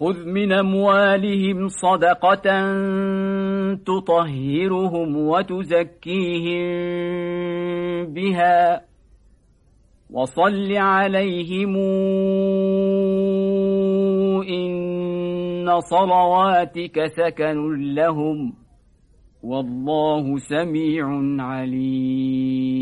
خذ من أموالهم صدقة تطهرهم وتزكيهم بها وصل عليهم إن صلواتك سكن لهم والله سميع عليم.